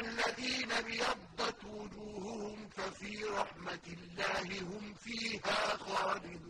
الَّذِينَ ابْيَضَّتْ وُجُوهُهُمْ فَفِي رَحْمَةِ اللَّهِ هُمْ فِيهَا خَالِدُونَ.